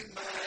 بما